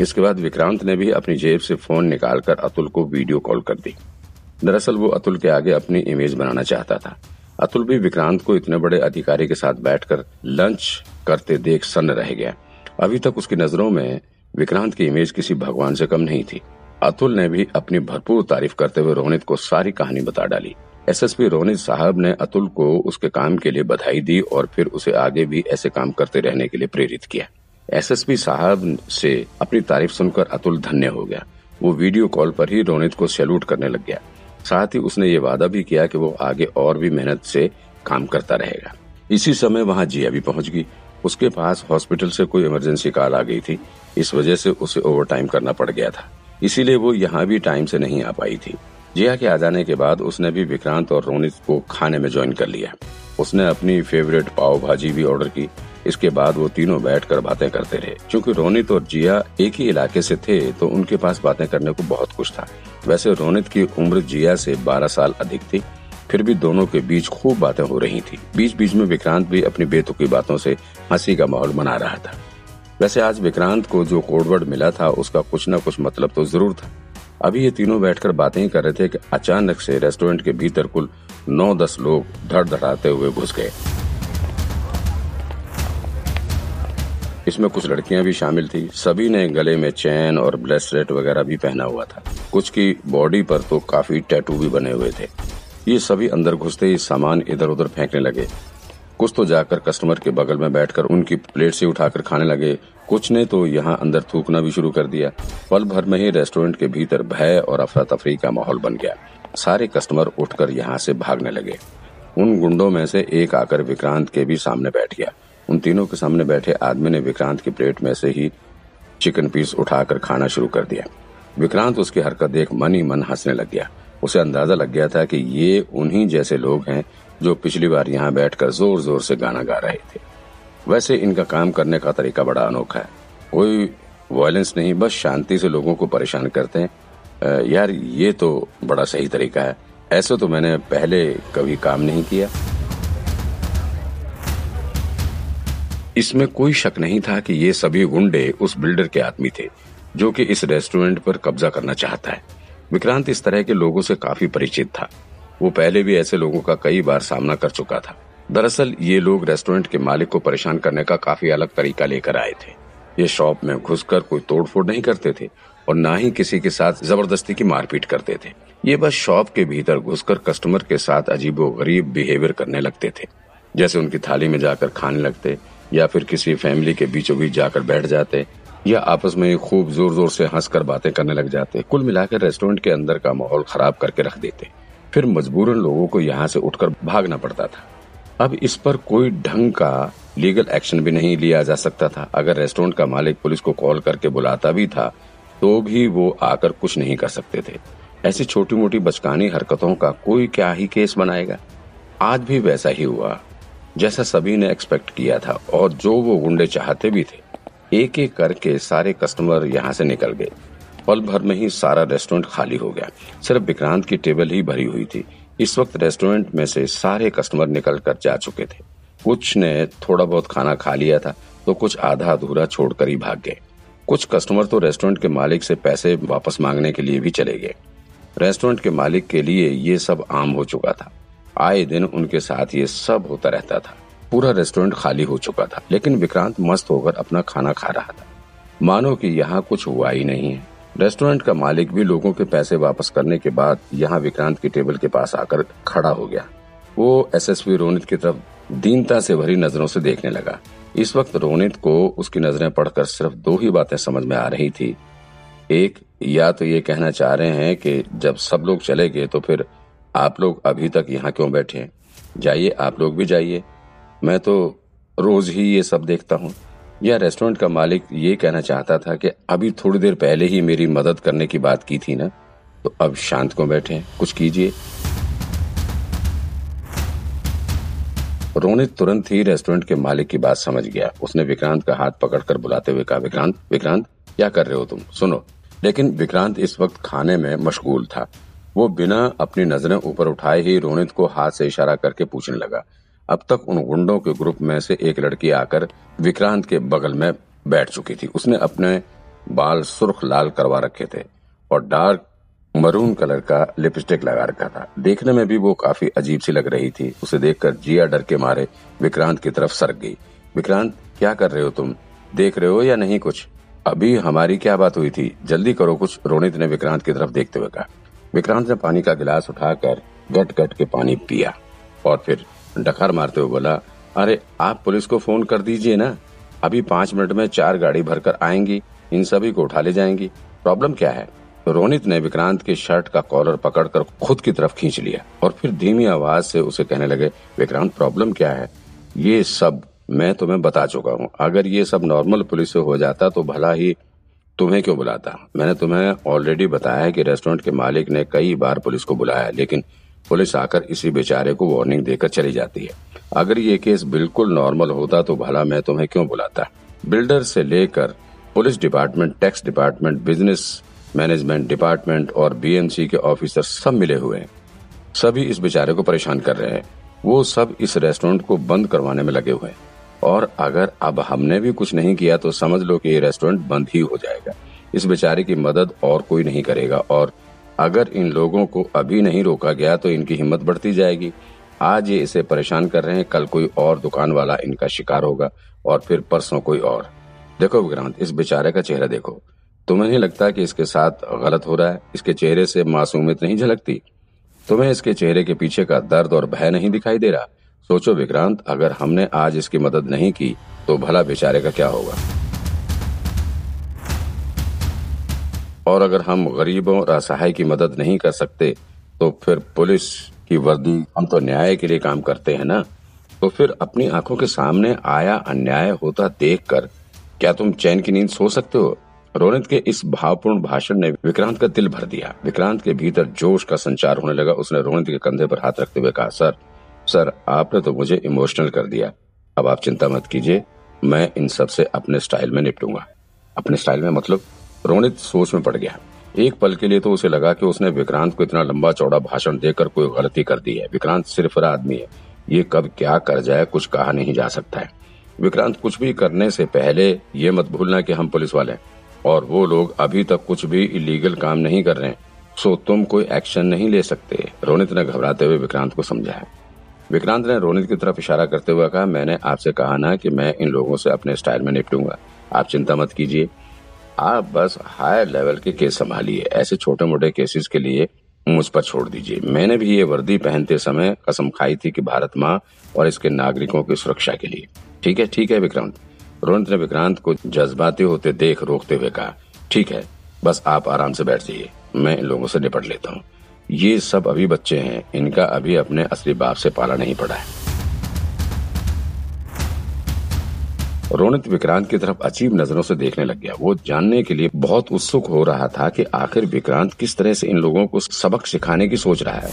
इसके बाद विक्रांत ने भी अपनी जेब से फ़ोन निकालकर अतुल को वीडियो कॉल कर दी। दरअसल वो अतुल के आगे अपनी इमेज बनाना चाहता था। अतुल भी विक्रांत को इतने बड़े अधिकारी के साथ बैठकर लंच करते देख सन्न रह गया। अभी तक उसकी नज़रों में विक्रांत की इमेज किसी भगवान से कम नहीं थी। अतुल ने भी अपनी भरपूर तारीफ़ करते हुए रोनित को सारी कहानी बता डाली। एसएसपी रोनित साहब ने अतुल को उसके काम के लिए बधाई दी और फिर उसे आगे भी ऐसे काम करते रहने के लिए प्रेरित किया। एसएसपी साहब से अपनी तारीफ़ सुनकर अतुल धन्य हो गया। वो वीडियो कॉल पर ही रोनित को सैल्यूट करने लग गया। साथ ही उसने ये वादा भी किया कि वो आगे और भी मेहनत से काम करता रहेगा। इसी समय वहाँ जिया भी पहुँच गई। उसके पास हॉस्पिटल से कोई इमरजेंसी कॉल आ गई थी। इस वजह से उसे ओवर टाइम करना पड़ गया था। इसीलिए वो यहाँ भी टाइम से नहीं आ पाई थी। जिया के आ जाने के बाद उसने भी विक्रांत और रोनित को खाने में ज्वाइन कर लिया। उसने अपनी फेवरेट पाव भाजी भी ऑर्डर की। इसके बाद वो तीनों बैठकर बातें करते रहे। क्योंकि रोनित और जिया एक ही इलाके से थे तो उनके पास बातें करने को बहुत कुछ था। वैसे रोनित की उम्र जिया से 12 साल अधिक थी, फिर भी दोनों के बीच खूब बातें हो रही थी। बीच बीच में विक्रांत भी अपनी बेतुकी बातों से हँसी का माहौल बना रहा था। वैसे आज विक्रांत को जो कोडवर्ड मिला था, उसका कुछ न कुछ मतलब तो ज़रूर था। अभी ये तीनों बैठकर बातें ही कर रहे थे कि अचानक से रेस्टोरेंट के भीतर कुल नौ दस लोग धड़ धड़ाते हुए घुस गए। इसमें कुछ लड़कियाँ भी शामिल थी। सभी ने गले में चैन और ब्रेसलेट वगैरह भी पहना हुआ था। कुछ की बॉडी पर तो काफ़ी टैटू भी बने हुए थे। ये सभी अंदर घुसते ही सामान इधर उधर फेंकने लगे। कुछ तो जाकर कस्टमर के बगल में बैठकर उनकी प्लेट से उठाकर खाने लगे। कुछ ने तो यहाँ अंदर थूकना भी शुरू कर दिया। पल भर में ही रेस्टोरेंट के भीतर भय और अफरा तफरी का माहौल बन गया। सारे कस्टमर उठकर यहाँ से भागने लगे। उन गुंडों में से एक आकर विक्रांत के भी सामने बैठ गया। उन तीनों के सामने बैठे आदमी ने विक्रांत की प्लेट में से ही चिकन पीस उठाकर खाना शुरू कर दिया। विक्रांत उसकी हरकत देख मन ही मन हंसने लग गया। उसे अंदाज़ा लग गया था कि ये उन्हीं जैसे लोग हैं जो पिछली बार यहाँ बैठकर ज़ोर ज़ोर से गाना गा रहे थे। वैसे इनका काम करने का तरीका बड़ा अनोखा है। कोई वायलेंस नहीं, बस शांति से लोगों को परेशान करते हैं। यार ये तो बड़ा सही तरीका है। ऐसे तो मैंने पहले कभी काम नहीं किया। इसमें कोई शक नहीं था कि ये सभी गुंडे उस बिल्डर के आदमी थे, जो कि इस रेस्टोरेंट पर कब्जा करना चाहता है। विक्रांत इस तरह के लोगों से काफ़ी परिचित था। वो पहले भी ऐसे लोगों का कई बार सामना कर चुका था। दरअसल, ये लोग रेस्टोरेंट के मालिक को परेशान करने का काफ़ी अलग तरीका लेकर आए थे। ये शॉप में घुसकर कोई तोड़फोड़ नहीं करते थे और न ही किसी के साथ ज़बरदस्ती की मारपीट करते थे। ये बस शॉप के भीतर घुसकर कस्टमर के साथ अजीबो गरीब बिहेवियर करने लगते थे। जैसे उनकी थाली में जाकर खाने लगते या फिर किसी फैमिली के बीचों बीच जाकर बैठ जाते, या आपस में खूब ज़ोर ज़ोर से हंसकर बातें करने लग जाते, कुल मिलाकर रेस्टोरेंट के अंदर का माहौल खराब करके रख देते। फिर मजबूरन लोगों को यहाँ से उठकर भागना पड़ता था। अब इस पर कोई ढंग का लीगल एक्शन भी नहीं लिया जा सकता था। अगर रेस्टोरेंट का मालिक पुलिस को कॉल करके बुलाता भी था तो भी वो आकर कुछ नहीं कर सकते थे। ऐसी छोटी मोटी बचकानी हरकतों का कोई क्या ही केस बनाएगा? आज भी वैसा ही हुआ। जैसा सभी ने एक्सपेक्ट किया था, और जो वो गुंडे चाहते भी थे एक एक करके सारे कस्टमर यहाँ से निकल गए। पल भर में ही सारा रेस्टोरेंट खाली हो गया। सिर्फ़ विक्रांत की टेबल ही भरी हुई थी। इस वक्त रेस्टोरेंट में से सारे कस्टमर निकल कर जा चुके थे। कुछ ने थोड़ा बहुत खाना खा लिया था तो कुछ आधा अधूरा छोड़कर ही भाग गए। कुछ कस्टमर तो रेस्टोरेंट के मालिक से पैसे वापस मांगने के लिए भी चले गए। रेस्टोरेंट के मालिक के लिए ये सब आम हो चुका था। आए दिन उनके साथ ये सब होता रहता था। पूरा रेस्टोरेंट खाली हो चुका था, लेकिन विक्रांत मस्त होकर अपना खाना खा रहा था। मानो कि यहाँ कुछ हुआ ही नहीं है। रेस्टोरेंट का मालिक भी लोगों के पैसे वापस करने के बाद यहाँ विक्रांत की टेबल के पास आकर खड़ा हो गया। वो एसएसपी रोनित की तरफ़ दीनता से भरी नज़रों से देखने लगा। इस वक्त रोनित को उसकी नज़रें पढ़कर सिर्फ़ दो ही बातें समझ में आ रही थी। एक, या तो ये कहना चाह रहे हैं कि जब सब लोग चले गए तो फिर आप लोग अभी तक यहाँ क्यों बैठे हैं? जाइए, आप लोग भी जाइए। मैं तो रोज ही ये सब देखता हूँ। यह रेस्टोरेंट का मालिक ये कहना चाहता था कि अभी थोड़ी देर पहले ही मेरी मदद करने की बात की थी ना? तो अब शांत को बैठे हैं? कुछ कीजिए। रोनित तुरंत ही रेस्टोरेंट के मालिक की बात समझ गया। उसने विक्रांत का हाथ पकड़कर बुलाते हुए कहा, विक्रांत विक्रांत, क्या कर रहे हो तुम? सुनो। लेकिन विक्रांत इस वक्त खाने में मशगूल था। वो बिना अपनी नज़रें ऊपर उठाए ही रोनित को हाथ से इशारा करके पूछने लगा। अब तक उन गुंडों के ग्रुप में से एक लड़की आकर विक्रांत के बगल में बैठ चुकी थी। उसने अपने बाल सुर्ख लाल करवा रखे थे और डार्क मरून कलर का लिपस्टिक लगा रखा था। देखने में भी वो काफ़ी अजीब सी लग रही थी। उसे देखकर जिया डर के मारे विक्रांत की तरफ़ सरक गई। विक्रांत, क्या कर रहे हो तुम? देख रहे हो या नहीं कुछ? अभी हमारी क्या बात हुई थी? जल्दी करो कुछ, रोनित ने विक्रांत की तरफ़ देखते हुए कहा। विक्रांत ने पानी का गिलास उठाकर गट गट के पानी पिया और फिर डकार मारते हुए बोला, अरे, आप पुलिस को फ़ोन कर दीजिए ना। अभी पाँच मिनट में चार गाड़ी भरकर आएँगी, इन सभी को उठा ले जाएँगी। प्रॉब्लम क्या है? रोनित ने विक्रांत के शर्ट का कॉलर पकड़कर खुद की तरफ़ खींच लिया और फिर धीमी आवाज़ से उसे कहने लगे, विक्रांत, प्रॉब्लम क्या है? ये सब मैं तुम्हें बता चुका हूँ। अगर ये सब नॉर्मल पुलिस से हो जाता तो भला ही तुम्हें क्यों बुलाता? मैंने तुम्हें ऑलरेडी बताया है कि रेस्टोरेंट के मालिक ने कई बार पुलिस को बुलाया, लेकिन पुलिस आकर इसी बेचारे को वार्निंग देकर चली जाती है। अगर ये केस बिल्कुल नॉर्मल होता तो भला मैं तुम्हें क्यों बुलाता? बिल्डर से लेकर police department tax department business management department और बीएमसी के ऑफिसर सब मिले हुए हैं। सभी इस बेचारे को परेशान कर रहे हैं। वो सब इस रेस्टोरेंट को बंद करवाने में लगे हुए हैं। और अगर अब हमने भी कुछ नहीं किया तो समझ लो कि ये रेस्टोरेंट बंद ही हो जाएगा। इस बेचारे की मदद और कोई नहीं करेगा, और अगर इन लोगों को अभी नहीं रोका गया तो इनकी हिम्मत बढ़ती जाएगी। आज ये इसे परेशान कर रहे हैं, कल कोई और दुकान वाला इनका शिकार होगा, और फिर परसों कोई और। देखो विक्रांत, इस बेचारे का चेहरा देखो। तुम्हें नहीं लगता कि इसके साथ गलत हो रहा है? इसके चेहरे से मासूमियत नहीं झलकती? तुम्हें इसके चेहरे के पीछे का दर्द और भय नहीं दिखाई दे रहा? सोचो विक्रांत, अगर हमने आज इसकी मदद नहीं की तो भला बेचारे का क्या होगा? और अगर हम गरीबों और असहाय की मदद नहीं कर सकते तो फिर पुलिस की वर्दी हम तो न्याय के लिए काम करते हैं ना? तो फिर अपनी आँखों के सामने आया अन्याय होता देखकर, क्या तुम चैन की नींद सो सकते हो? रोनित के इस भावपूर्ण भाषण ने विक्रांत का दिल भर दिया। विक्रांत के भीतर जोश का संचार होने लगा। उसने रोनित के कंधे पर हाथ रखते हुए कहा, सर सर, आपने तो मुझे इमोशनल कर दिया। अब आप चिंता मत कीजिए, मैं इन सबसे अपने स्टाइल में निपटूँगा। अपने स्टाइल में मतलब रोनित सोच में पड़ गया। एक पल के लिए तो उसे लगा कि उसने विक्रांत को इतना लंबा चौड़ा भाषण देकर कोई गलती कर दी है। विक्रांत सिर्फ़ आदमी है। ये कब क्या कर जाए, कुछ कहा नहीं जा सकता है। विक्रांत कुछ भी करने से पहले ये मत भूलना कि हम पुलिस वाले हैं। और वो लोग अभी तक कुछ भी इलीगल काम नहीं कर रहे हैं। सो तुम कोई एक्शन नहीं ले सकते। रोनित ने घबराते हुए विक्रांत को समझाया। विक्रांत ने रोनित की तरफ़ इशारा करते हुए कहा, मैंने आपसे कहा ना कि मैं इन लोगों से अपने स्टाइल में निपटूँगा। आप चिंता मत कीजिए। आप बस हायर लेवल के केस संभालिए। ऐसे छोटे मोटे केसेस के लिए मुझ पर छोड़ दीजिए। मैंने भी ये वर्दी पहनते समय कसम खाई थी कि भारत माँ और इसके नागरिकों की सुरक्षा के लिए। ठीक है ठीक है विक्रांत। रोहित ने विक्रांत को जज्बाती होते देख रोकते हुए कहा, ठीक है, बस आप आराम से बैठ जाइए। मैं इन लोगों से निपट लेता हूँ। ये सब अभी बच्चे हैं, इनका अभी अपने असली बाप से पाला नहीं पड़ा है। रोनित विक्रांत की तरफ़ अजीब नज़रों से देखने लग गया। वो जानने के लिए बहुत उत्सुक हो रहा था कि आखिर विक्रांत किस तरह से इन लोगों को सबक सिखाने की सोच रहा है।